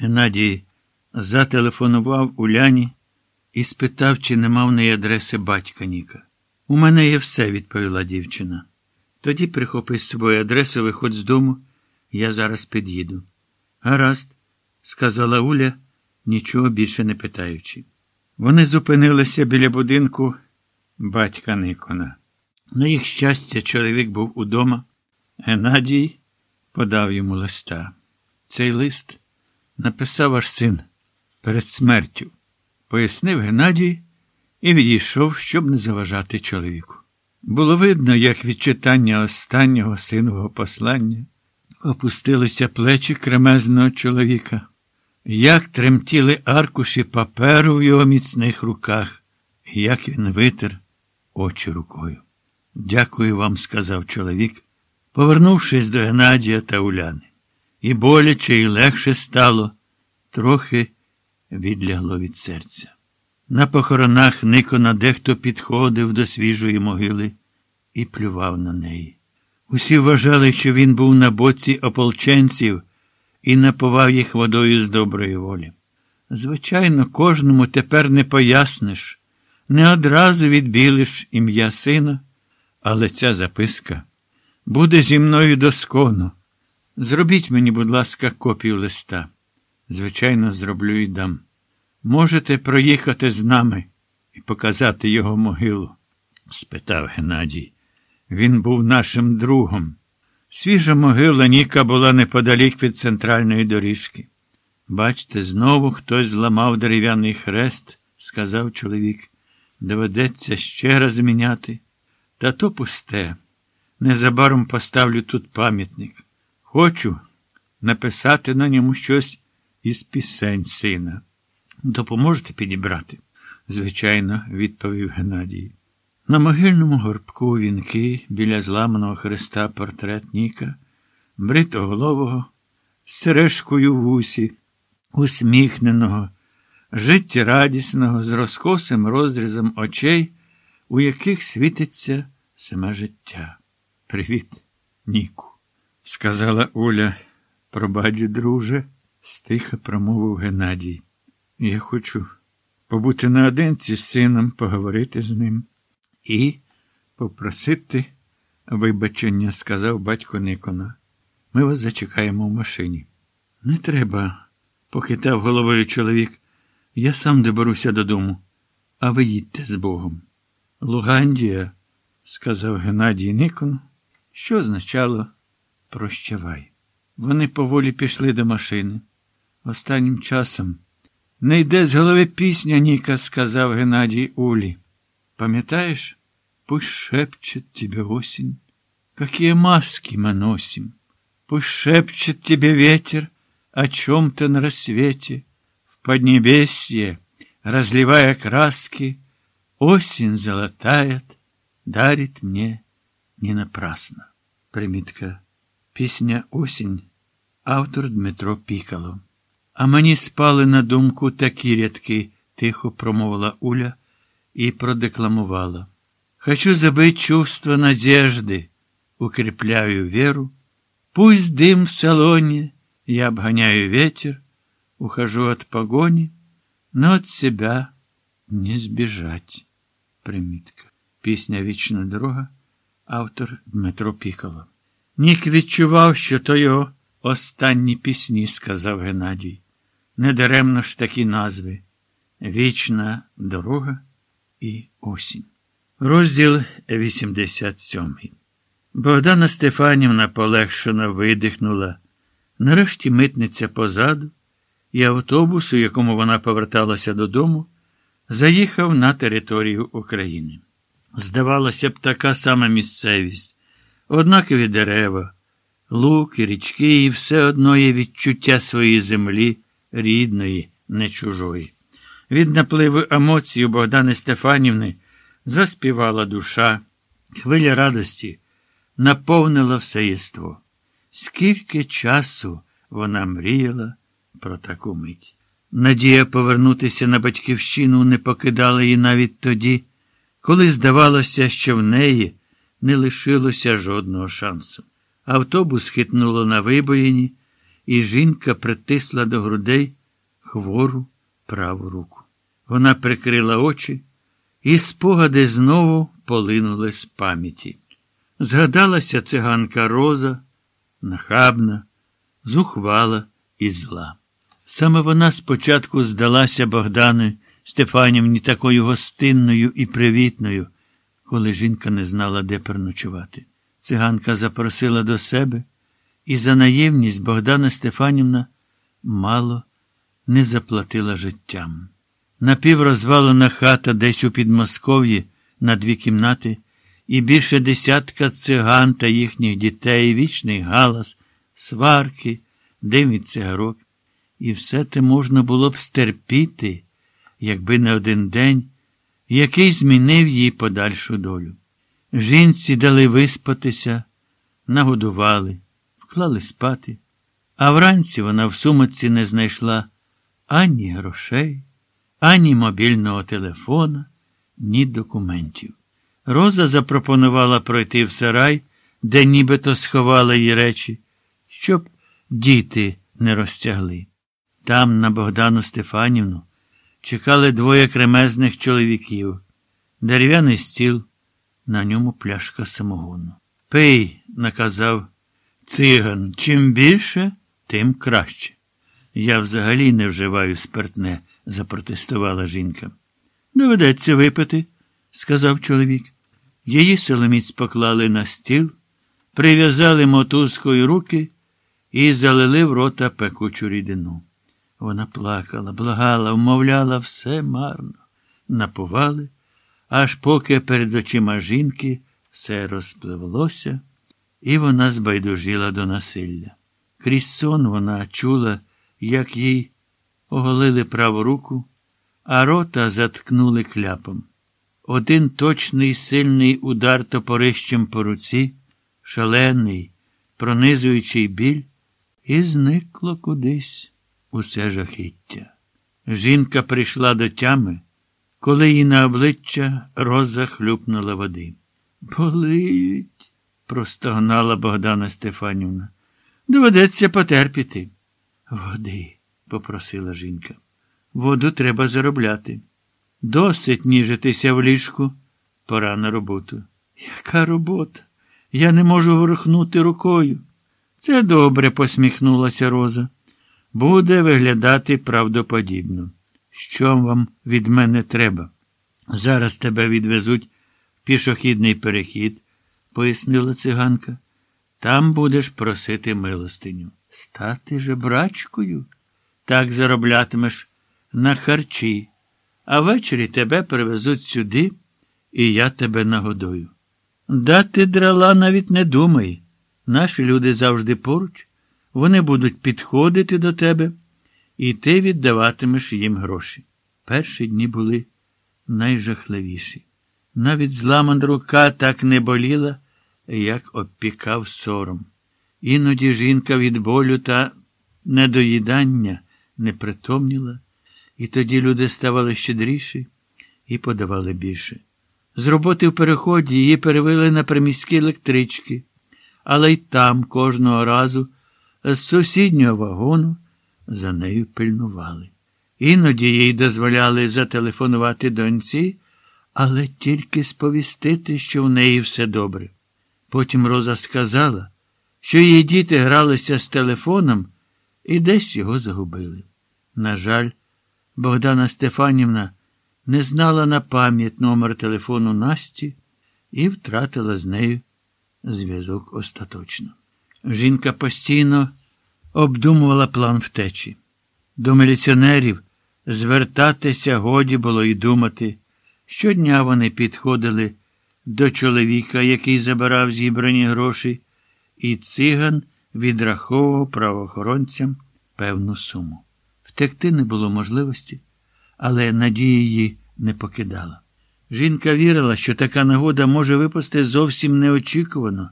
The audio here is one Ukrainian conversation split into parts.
Геннадій зателефонував Уляні і спитав, чи нема в неї адреси батька Ніка. У мене є все, відповіла дівчина. Тоді прихопи з собою адресу, виходь з дому, я зараз під'їду. Гаразд, сказала Уля, нічого більше не питаючи. Вони зупинилися біля будинку батька Никона. На їх щастя, чоловік був удома. Геннадій подав йому листа. Цей лист написав аж син перед смертю, пояснив Геннадій і відійшов, щоб не заважати чоловіку. Було видно, як від читання останнього синового послання опустилися плечі кремезного чоловіка, як тремтіли аркуші паперу в його міцних руках, і як він витер очі рукою. Дякую вам, сказав чоловік, повернувшись до Геннадія та Уляни. І боляче, і легше стало, трохи відлягло від серця. На похоронах Никона дехто підходив до свіжої могили і плював на неї. Усі вважали, що він був на боці ополченців і напував їх водою з доброї волі. Звичайно, кожному тепер не поясниш, не одразу відбілиш ім'я сина, але ця записка буде зі мною доскону. Зробіть мені, будь ласка, копію листа. Звичайно, зроблю і дам. Можете проїхати з нами і показати його могилу? спитав Геннадій. Він був нашим другом. Свіжа могила Ніка була неподалік від центральної доріжки. Бачте, знову хтось зламав дерев'яний хрест, сказав чоловік. Доведеться ще раз міняти. Та то пусте. Незабаром поставлю тут пам'ятник. Хочу написати на ньому щось із пісень сина. Допоможете підібрати? Звичайно, відповів Геннадій. На могильному горбку вінки біля зламаного хреста портрет Ніка, бритоголового, з сережкою в усі, усміхненого, життєрадісного, з розкосим розрізом очей, у яких світиться саме життя. Привіт, Ніку, сказала Уля. Пробач, друже, стиха промовив Геннадій. Я хочу побути наодинці з сином, поговорити з ним і попросити вибачення, сказав батько Никона. Ми вас зачекаємо в машині. Не треба, похитав головою чоловік. Я сам доберуся додому, а ви їдьте з Богом. Лугандія, сказав Геннадій Никон, що означало прощавай. Вони поволі пішли до машини. Останнім часом не йде з голови пісня, Ніка, сказав Геннадій Улі. Пам'ятаєш? Пусть шепчет тебе осень, какие маски мы носим. Пусть шепчет тебе ветер о чем-то на рассвете, в поднебесье, разливая краски, осень золотает, дарит мне не напрасно. Примітка. Пісня Осінь, автор Дмитро Пікало. А мені спали на думку такі рядки, тихо промовила Уля і продекламувала. Хочу забыть чувство надежды, укрепляю веру. Пусть дым в салоне, я обгоняю ветер, ухожу от погони, но от себя не сбежать. Примітка. Пісня Вічна дорога, автор Дмитро Пікало. Нік відчував, що то його останні пісні, сказав Геннадій. Недаремно ж такі назви Вічна дорога і осінь. Розділ 87. Богдана Стефанівна полегшено видихнула. Нарешті митниця позаду, і автобус, у якому вона поверталася додому, заїхав на територію України. Здавалося б, така сама місцевість, однакові дерева, луки, річки, і все одно є відчуття своєї землі, рідної, не чужої. Від напливу емоцій у Богдани Стефанівни заспівала душа, хвиля радості наповнила все єство. Скільки часу вона мріяла про таку мить. Надія повернутися на батьківщину не покидала її навіть тоді, коли здавалося, що в неї не лишилося жодного шансу. Автобус хитнуло на вибоїні, і жінка притисла до грудей хвору праву руку. Вона прикрила очі, і спогади знову полинули з пам'яті. Згадалася циганка Роза, нахабна, зухвала і зла. Саме вона спочатку здалася Богдану Стефанівні такою гостинною і привітною, коли жінка не знала, де переночувати. Циганка запросила до себе, і за наємність Богдана Стефанівна мало не заплатила життям. Напіврозвалена хата десь у Підмосков'ї на дві кімнати, і більше десятка циган та їхніх дітей, вічний галас, сварки, дим від цигарок. І все те можна було б стерпіти, якби не один день, який змінив її подальшу долю. Жінці дали виспатися, нагодували, вклали спати, а вранці вона в сумочці не знайшла ані грошей, ані мобільного телефона, ні документів. Роза запропонувала пройти в сарай, де нібито сховала її речі, щоб діти не розтягли. Там, на Богдану Стефанівну, чекали двоє кремезних чоловіків, дерев'яний стіл, на ньому пляшка самогону. Пий, наказав циган, чим більше, тим краще. Я взагалі не вживаю спиртне, запротестувала жінка. Доведеться випити, сказав чоловік. Її силоміць поклали на стіл, прив'язали мотузкою руки і залили в рота пекучу рідину. Вона плакала, благала, вмовляла все марно. Напували, аж поки перед очима жінки все розпливлося, і вона збайдужила до насилля. Крізь сон вона чула, як їй оголили праву руку, а рота заткнули кляпом. Один точний сильний удар топорищем по руці, шалений, пронизуючий біль, і зникло кудись усе жахіття. Жінка прийшла до тями, коли їй на обличчя роза хлюпнула води. Болить, простогнала Богдана Стефанівна. Доведеться потерпіти. Води, попросила жінка. Воду треба заробляти. Досить ніжитися в ліжку. Пора на роботу. Яка робота? Я не можу ворухнути рукою. Це добре, посміхнулася Роза. Буде виглядати правдоподібно. Що вам від мене треба? Зараз тебе відвезуть в пішохідний перехід, пояснила циганка. Там будеш просити милостиню. Стати жебрачкою? Так зароблятимеш на харчі, а ввечері тебе привезуть сюди, і я тебе нагодую. Дати драла навіть не думай. Наші люди завжди поруч, вони будуть підходити до тебе, і ти віддаватимеш їм гроші. Перші дні були найжахливіші. Навіть зламана рука так не боліла, як обпікав сором. Іноді жінка від болю та недоїдання не притомніла, і тоді люди ставали щедріші і подавали більше. З роботи в переході її перевели на приміські електрички, але й там кожного разу з сусіднього вагону за нею пильнували. Іноді їй дозволяли зателефонувати доньці, але тільки сповістити, що в неї все добре. Потім Роза сказала, що її діти гралися з телефоном і десь його загубили. На жаль, Богдана Стефанівна не знала на пам'ять номер телефону Насті і втратила з нею зв'язок остаточно. Жінка постійно обдумувала план втечі. До міліціонерів звертатися годі було й думати. Щодня вони підходили до чоловіка, який забирав зібрані гроші, і циган відраховував правоохоронцям певну суму. Втекти не було можливості, але надія її не покидала. Жінка вірила, що така нагода може випасти зовсім неочікувано,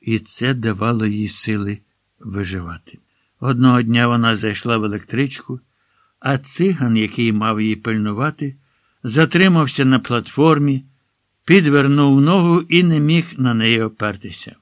і це давало їй сили виживати. Одного дня вона зайшла в електричку, а циган, який мав її пильнувати, затримався на платформі, підвернув ногу і не міг на неї опертися.